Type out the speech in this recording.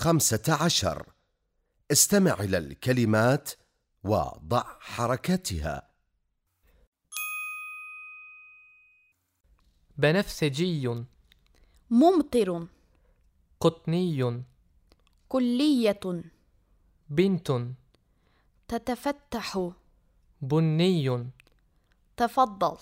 خمسة عشر. استمع إلى الكلمات وضع حركتها. بنفسجي. ممطر. قطني. كلية. بنت. تتفتح. بني. تفضل.